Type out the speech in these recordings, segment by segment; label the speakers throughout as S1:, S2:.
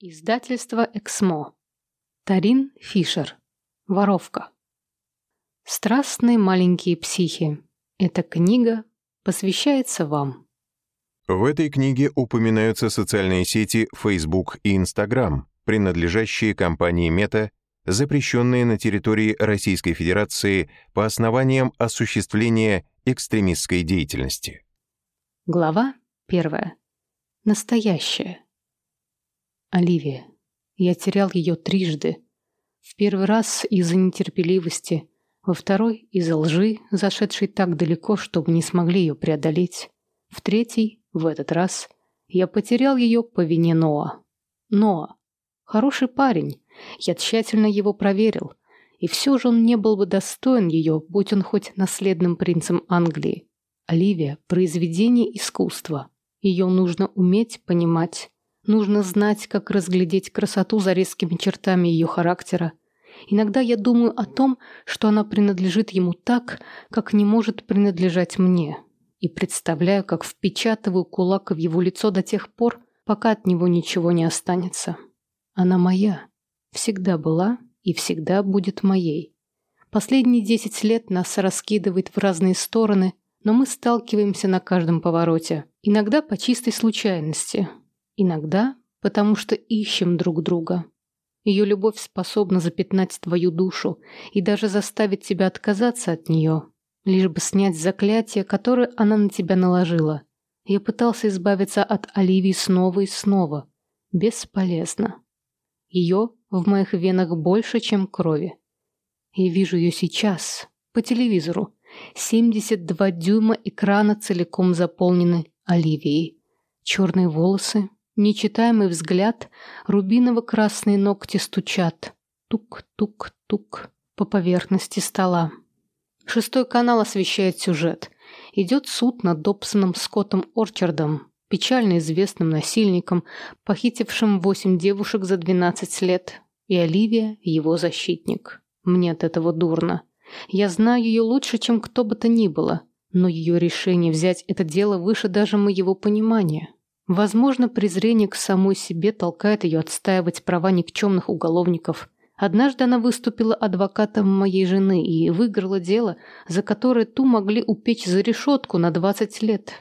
S1: Издательство «Эксмо». Тарин Фишер. Воровка. Страстные маленькие психи. Эта книга посвящается вам.
S2: В этой книге упоминаются социальные сети Facebook и Instagram, принадлежащие компании Meta, запрещенные на территории Российской Федерации по основаниям осуществления экстремистской деятельности.
S1: Глава первая. Настоящее. Оливия. Я терял ее трижды. В первый раз из-за нетерпеливости, во второй — из-за лжи, зашедшей так далеко, чтобы не смогли ее преодолеть. В третий, в этот раз, я потерял ее по вине Ноа. Ноа. Хороший парень. Я тщательно его проверил. И все же он не был бы достоин ее, будь он хоть наследным принцем Англии. Оливия — произведение искусства. Ее нужно уметь понимать. Нужно знать, как разглядеть красоту за резкими чертами ее характера. Иногда я думаю о том, что она принадлежит ему так, как не может принадлежать мне. И представляю, как впечатываю кулак в его лицо до тех пор, пока от него ничего не останется. Она моя. Всегда была и всегда будет моей. Последние десять лет нас раскидывает в разные стороны, но мы сталкиваемся на каждом повороте. Иногда по чистой случайности, Иногда потому что ищем друг друга. Ее любовь способна запятнать твою душу и даже заставить тебя отказаться от нее, лишь бы снять заклятие, которое она на тебя наложила. Я пытался избавиться от Оливии снова и снова. Бесполезно. Ее в моих венах больше, чем крови. Я вижу ее сейчас, по телевизору. 72 дюйма экрана целиком заполнены Оливией. Черные волосы, Нечитаемый взгляд, рубиново-красные ногти стучат. Тук-тук-тук по поверхности стола. Шестой канал освещает сюжет. Идет суд над Добсоном Скоттом Орчардом, печально известным насильником, похитившим восемь девушек за 12 лет. И Оливия – его защитник. Мне от этого дурно. Я знаю ее лучше, чем кто бы то ни было, но ее решение взять это дело выше даже моего понимания. Возможно, презрение к самой себе толкает ее отстаивать права никчемных уголовников. Однажды она выступила адвокатом моей жены и выиграла дело, за которое ту могли упечь за решетку на 20 лет.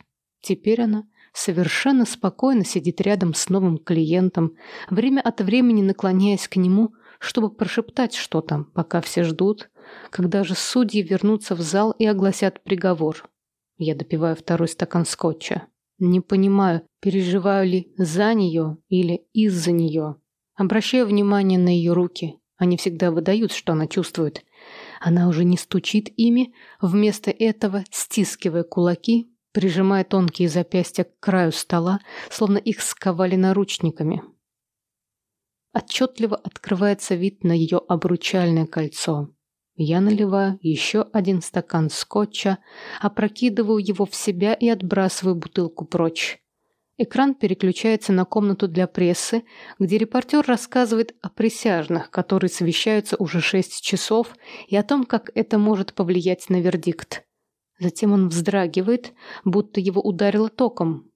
S1: Теперь она совершенно спокойно сидит рядом с новым клиентом, время от времени наклоняясь к нему, чтобы прошептать что-то, пока все ждут, когда же судьи вернутся в зал и огласят приговор. Я допиваю второй стакан скотча. Не понимаю, переживаю ли за нее или из-за нее. Обращаю внимание на ее руки. Они всегда выдают, что она чувствует. Она уже не стучит ими, вместо этого, стискивая кулаки, прижимая тонкие запястья к краю стола, словно их сковали наручниками. Отчетливо открывается вид на ее обручальное кольцо. Я наливаю еще один стакан скотча, опрокидываю его в себя и отбрасываю бутылку прочь. Экран переключается на комнату для прессы, где репортер рассказывает о присяжных, которые совещаются уже шесть часов, и о том, как это может повлиять на вердикт. Затем он вздрагивает, будто его ударило током.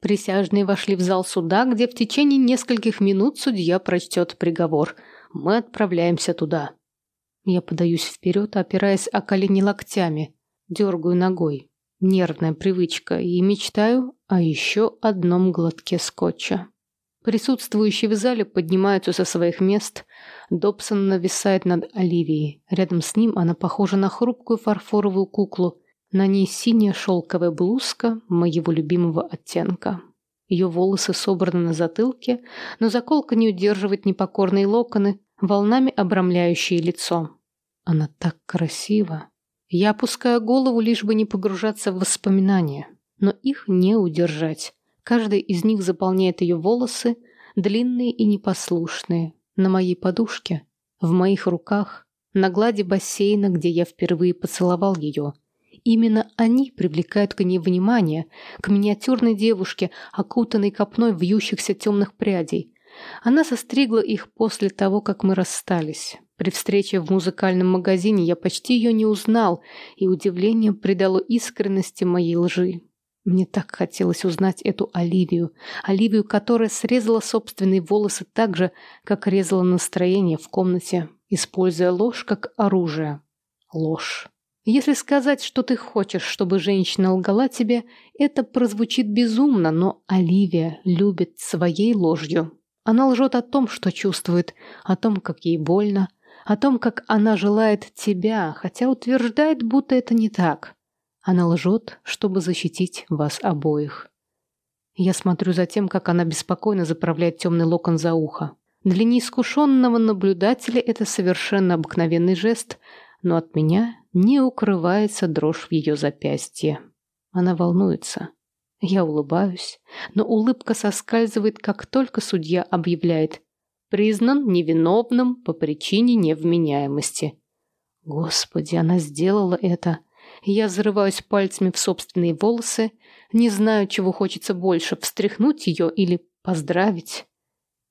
S1: Присяжные вошли в зал суда, где в течение нескольких минут судья прочтет приговор. Мы отправляемся туда. Я подаюсь вперед, опираясь о колени локтями, дергаю ногой. Нервная привычка и мечтаю о еще одном глотке скотча. Присутствующие в зале поднимаются со своих мест. Добсон нависает над Оливией. Рядом с ним она похожа на хрупкую фарфоровую куклу. На ней синяя шелковая блузка моего любимого оттенка. Ее волосы собраны на затылке, но заколка не удерживает непокорные локоны, волнами обрамляющие лицо. Она так красива. Я опускаю голову, лишь бы не погружаться в воспоминания. Но их не удержать. Каждый из них заполняет ее волосы, длинные и непослушные, на моей подушке, в моих руках, на глади бассейна, где я впервые поцеловал ее. Именно они привлекают к ней внимание, к миниатюрной девушке, окутанной копной вьющихся темных прядей. Она состригла их после того, как мы расстались. При встрече в музыкальном магазине я почти ее не узнал, и удивление придало искренности моей лжи. Мне так хотелось узнать эту Оливию. Оливию, которая срезала собственные волосы так же, как резала настроение в комнате, используя ложь как оружие. Ложь. Если сказать, что ты хочешь, чтобы женщина лгала тебе, это прозвучит безумно, но Оливия любит своей ложью. Она лжет о том, что чувствует, о том, как ей больно, о том, как она желает тебя, хотя утверждает, будто это не так. Она лжет, чтобы защитить вас обоих. Я смотрю за тем, как она беспокойно заправляет темный локон за ухо. Для неискушенного наблюдателя это совершенно обыкновенный жест, но от меня не укрывается дрожь в ее запястье. Она волнуется. Я улыбаюсь, но улыбка соскальзывает, как только судья объявляет «признан невиновным по причине невменяемости». Господи, она сделала это. Я зарываюсь пальцами в собственные волосы, не знаю, чего хочется больше, встряхнуть ее или поздравить.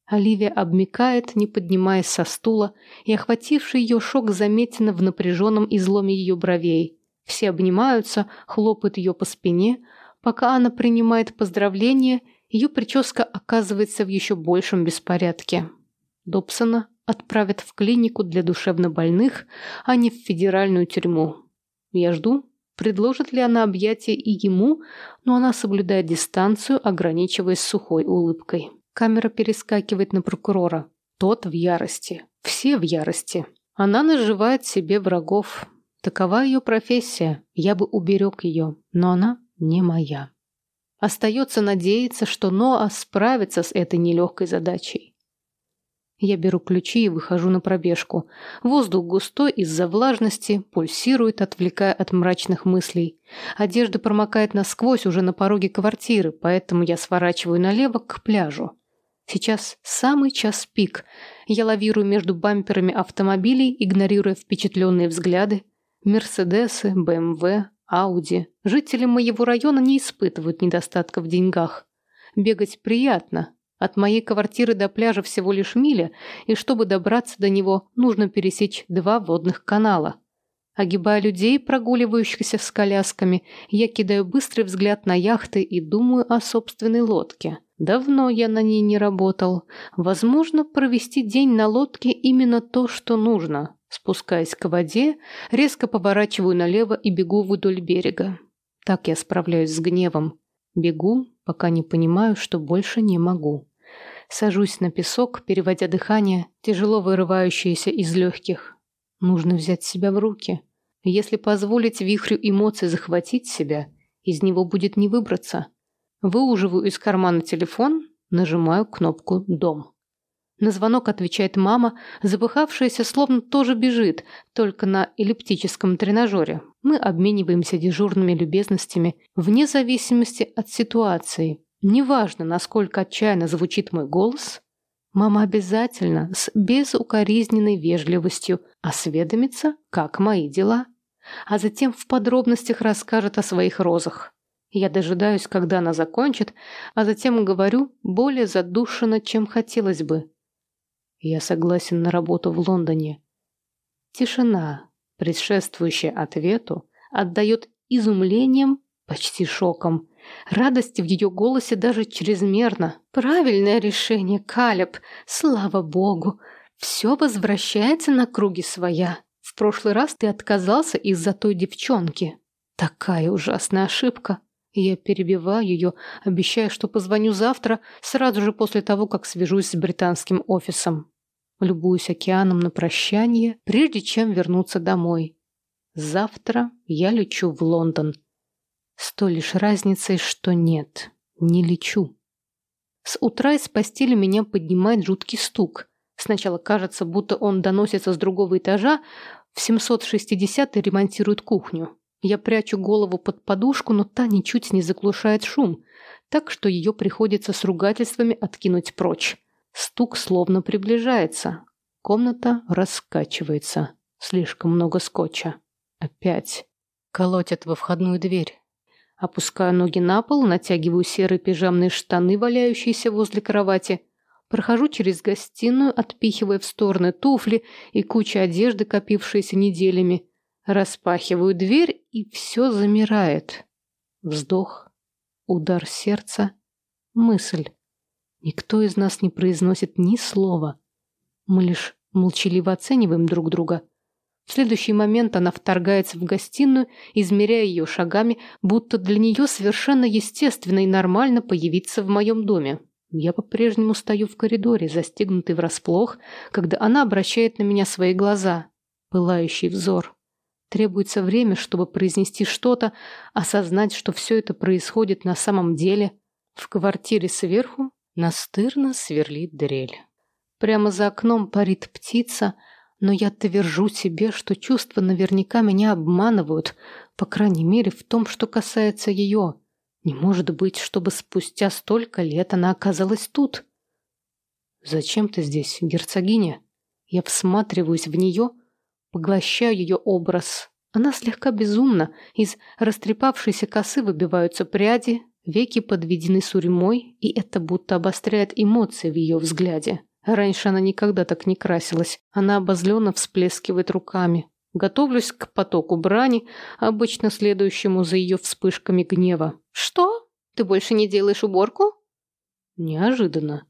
S1: Оливия обмикает, не поднимаясь со стула, и охвативший ее шок заметен в напряженном изломе ее бровей. Все обнимаются, хлопают ее по спине. Пока она принимает поздравления, ее прическа оказывается в еще большем беспорядке. Добсона отправят в клинику для душевнобольных, а не в федеральную тюрьму. Я жду, предложит ли она объятия и ему, но она соблюдает дистанцию, ограничиваясь сухой улыбкой. Камера перескакивает на прокурора. Тот в ярости. Все в ярости. Она наживает себе врагов. Такова ее профессия. Я бы уберег ее, но она не моя. Остается надеяться, что Ноа справится с этой нелегкой задачей. Я беру ключи и выхожу на пробежку. Воздух густой из-за влажности, пульсирует, отвлекая от мрачных мыслей. Одежда промокает насквозь уже на пороге квартиры, поэтому я сворачиваю налево к пляжу. Сейчас самый час пик. Я лавирую между бамперами автомобилей, игнорируя впечатленные взгляды. Мерседесы, БМВ, Ауди. Жители моего района не испытывают недостатка в деньгах. Бегать приятно, от моей квартиры до пляжа всего лишь миля, и чтобы добраться до него, нужно пересечь два водных канала. Огибая людей, прогуливающихся с колясками, я кидаю быстрый взгляд на яхты и думаю о собственной лодке. Давно я на ней не работал. Возможно, провести день на лодке именно то, что нужно. Спускаясь к воде, резко поворачиваю налево и бегу вдоль берега. Так я справляюсь с гневом. Бегу, пока не понимаю, что больше не могу. Сажусь на песок, переводя дыхание, тяжело вырывающееся из легких. Нужно взять себя в руки. Если позволить вихрю эмоций захватить себя, из него будет не выбраться. Выуживаю из кармана телефон, нажимаю кнопку «Дом». На звонок отвечает мама, запыхавшаяся словно тоже бежит, только на эллиптическом тренажере. Мы обмениваемся дежурными любезностями вне зависимости от ситуации. Неважно, насколько отчаянно звучит мой голос, мама обязательно с безукоризненной вежливостью осведомится, как мои дела, а затем в подробностях расскажет о своих розах. Я дожидаюсь, когда она закончит, а затем говорю более задушенно, чем хотелось бы. Я согласен на работу в Лондоне. Тишина, предшествующая ответу, отдает изумлением, почти шоком. Радость в ее голосе даже чрезмерно. Правильное решение, Калеб. Слава богу. Все возвращается на круги своя. В прошлый раз ты отказался из-за той девчонки. Такая ужасная ошибка. Я перебиваю ее, обещая, что позвоню завтра, сразу же после того, как свяжусь с британским офисом. Любуюсь океаном на прощание, прежде чем вернуться домой. Завтра я лечу в Лондон. С той лишь разницей, что нет, не лечу. С утра из постели меня поднимает жуткий стук. Сначала кажется, будто он доносится с другого этажа, в 760 ремонтируют кухню. Я прячу голову под подушку, но та ничуть не заглушает шум, так что ее приходится с ругательствами откинуть прочь. Стук словно приближается. Комната раскачивается. Слишком много скотча. Опять. Колотят во входную дверь. Опускаю ноги на пол, натягиваю серые пижамные штаны, валяющиеся возле кровати. Прохожу через гостиную, отпихивая в стороны туфли и кучу одежды, копившиеся неделями. Распахиваю дверь, и все замирает. Вздох. Удар сердца. Мысль. Никто из нас не произносит ни слова. Мы лишь молчаливо оцениваем друг друга. В следующий момент она вторгается в гостиную, измеряя ее шагами, будто для нее совершенно естественно и нормально появиться в моем доме. Я по-прежнему стою в коридоре, застегнутый врасплох, когда она обращает на меня свои глаза, пылающий взор. Требуется время, чтобы произнести что-то, осознать, что все это происходит на самом деле. В квартире сверху настырно сверлит дрель. Прямо за окном парит птица, но я твержу себе, что чувства наверняка меня обманывают, по крайней мере в том, что касается ее. Не может быть, чтобы спустя столько лет она оказалась тут. «Зачем ты здесь, герцогиня?» Я всматриваюсь в нее, поглощаю ее образ. Она слегка безумна, из растрепавшейся косы выбиваются пряди, веки подведены сурьмой, и это будто обостряет эмоции в ее взгляде. Раньше она никогда так не красилась. Она обозленно всплескивает руками. Готовлюсь к потоку брани, обычно следующему за ее вспышками гнева. «Что? Ты больше не делаешь уборку?» Неожиданно.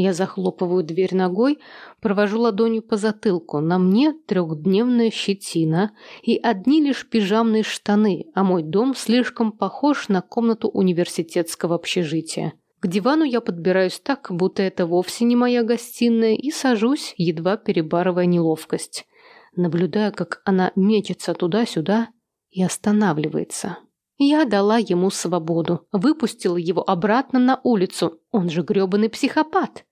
S1: Я захлопываю дверь ногой, провожу ладонью по затылку. На мне трехдневная щетина и одни лишь пижамные штаны, а мой дом слишком похож на комнату университетского общежития. К дивану я подбираюсь так, будто это вовсе не моя гостиная, и сажусь, едва перебарывая неловкость наблюдая, как она мечется туда-сюда и останавливается. Я дала ему свободу, выпустила его обратно на улицу. Он же грёбаный психопат.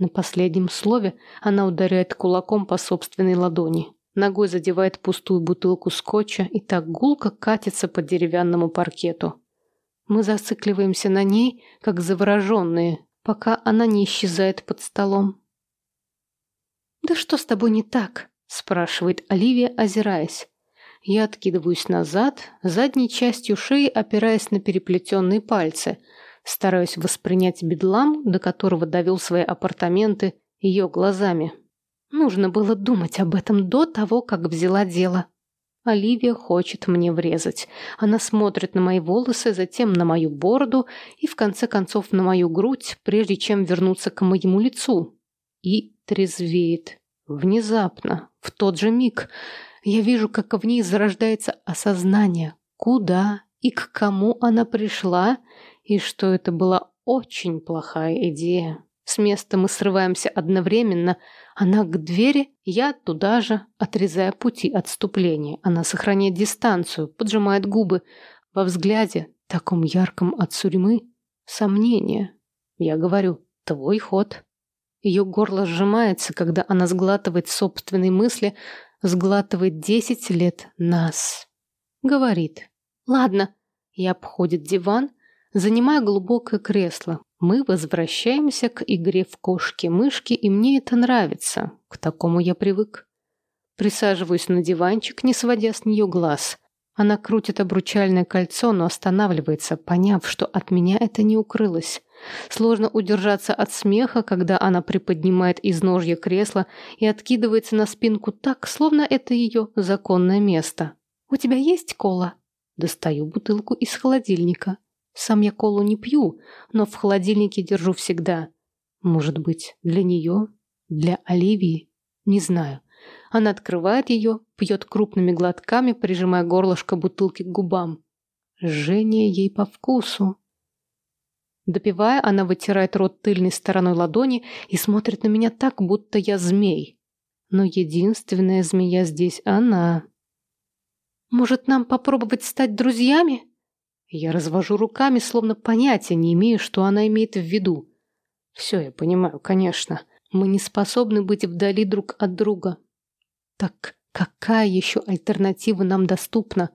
S1: На последнем слове она ударяет кулаком по собственной ладони. Ногой задевает пустую бутылку скотча и так гулко катится по деревянному паркету. Мы зацикливаемся на ней, как завороженные, пока она не исчезает под столом. «Да что с тобой не так?» спрашивает Оливия, озираясь. Я откидываюсь назад, задней частью шеи опираясь на переплетенные пальцы, стараюсь воспринять бедлам, до которого довел свои апартаменты, ее глазами. Нужно было думать об этом до того, как взяла дело. Оливия хочет мне врезать. Она смотрит на мои волосы, затем на мою бороду и, в конце концов, на мою грудь, прежде чем вернуться к моему лицу. И трезвеет. Внезапно, в тот же миг, я вижу, как в ней зарождается осознание, куда и к кому она пришла, и что это была очень плохая идея. С места мы срываемся одновременно. Она к двери, я туда же, отрезая пути отступления. Она сохраняет дистанцию, поджимает губы. Во взгляде, таком ярком от сурьмы, сомнение. Я говорю, твой ход. Ее горло сжимается, когда она сглатывает собственные мысли, сглатывает десять лет нас. Говорит. «Ладно». И обходит диван, занимая глубокое кресло. Мы возвращаемся к игре в кошки-мышки, и мне это нравится. К такому я привык. Присаживаюсь на диванчик, не сводя с нее глаз. Она крутит обручальное кольцо, но останавливается, поняв, что от меня это не укрылось. Сложно удержаться от смеха, когда она приподнимает из ножья кресла и откидывается на спинку так, словно это ее законное место. «У тебя есть кола?» Достаю бутылку из холодильника. Сам я колу не пью, но в холодильнике держу всегда. Может быть, для нее? Для Оливии? Не знаю. Она открывает ее, пьет крупными глотками, прижимая горлышко бутылки к губам. Жжение ей по вкусу. Допивая, она вытирает рот тыльной стороной ладони и смотрит на меня так, будто я змей. Но единственная змея здесь она. «Может, нам попробовать стать друзьями?» Я развожу руками, словно понятия не имею, что она имеет в виду. Все, я понимаю, конечно. Мы не способны быть вдали друг от друга. Так какая еще альтернатива нам доступна?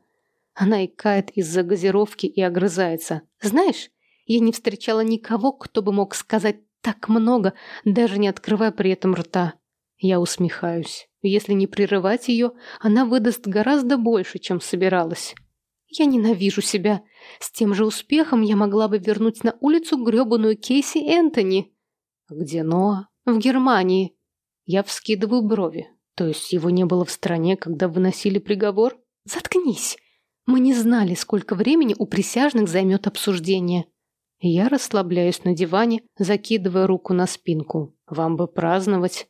S1: Она икает из-за газировки и огрызается. Знаешь, я не встречала никого, кто бы мог сказать так много, даже не открывая при этом рта. Я усмехаюсь. Если не прерывать ее, она выдаст гораздо больше, чем собиралась. Я ненавижу себя. С тем же успехом я могла бы вернуть на улицу грёбаную Кейси Энтони. Где Ноа? В Германии. Я вскидываю брови. То есть его не было в стране, когда выносили приговор? Заткнись. Мы не знали, сколько времени у присяжных займет обсуждение. Я расслабляюсь на диване, закидывая руку на спинку. Вам бы праздновать.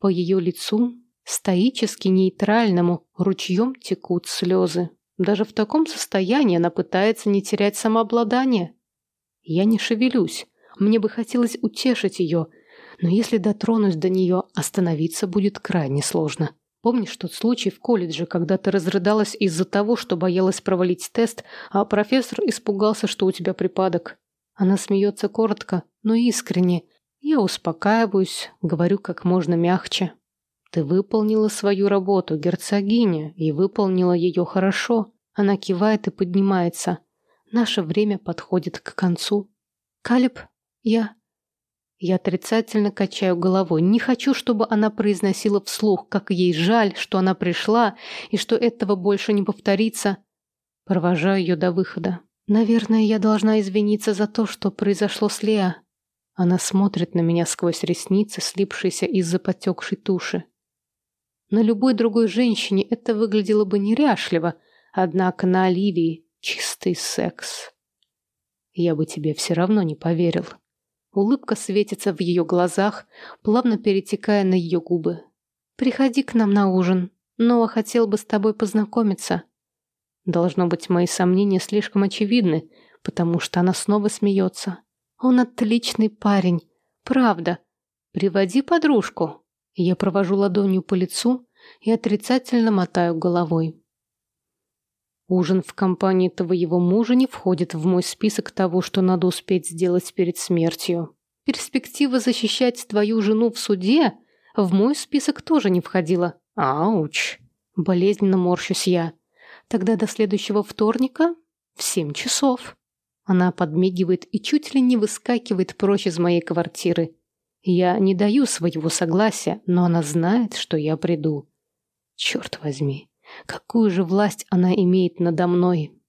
S1: По ее лицу, стоически нейтральному, ручьем текут слезы. Даже в таком состоянии она пытается не терять самообладание. Я не шевелюсь. Мне бы хотелось утешить ее, но если дотронусь до нее, остановиться будет крайне сложно. Помнишь тот случай в колледже, когда ты разрыдалась из-за того, что боялась провалить тест, а профессор испугался, что у тебя припадок? Она смеется коротко, но искренне. Я успокаиваюсь, говорю как можно мягче. Ты выполнила свою работу, герцогиня, и выполнила ее хорошо. Она кивает и поднимается. Наше время подходит к концу. Калиб, я... Я отрицательно качаю головой. Не хочу, чтобы она произносила вслух, как ей жаль, что она пришла и что этого больше не повторится. Провожаю ее до выхода. Наверное, я должна извиниться за то, что произошло с Леа. Она смотрит на меня сквозь ресницы, слипшиеся из-за потекшей туши. На любой другой женщине это выглядело бы неряшливо, однако на Оливии чистый секс. Я бы тебе все равно не поверил. Улыбка светится в ее глазах, плавно перетекая на ее губы. «Приходи к нам на ужин. Ноа хотел бы с тобой познакомиться». Должно быть, мои сомнения слишком очевидны, потому что она снова смеется. «Он отличный парень. Правда. Приводи подружку». Я провожу ладонью по лицу и отрицательно мотаю головой. Ужин в компании твоего мужа не входит в мой список того, что надо успеть сделать перед смертью. Перспектива защищать твою жену в суде в мой список тоже не входила. Ауч. Болезненно морщусь я. Тогда до следующего вторника в семь часов. Она подмигивает и чуть ли не выскакивает прочь из моей квартиры. Я не даю своего согласия, но она знает, что я приду. Черт возьми. Какую же власть она имеет надо мной?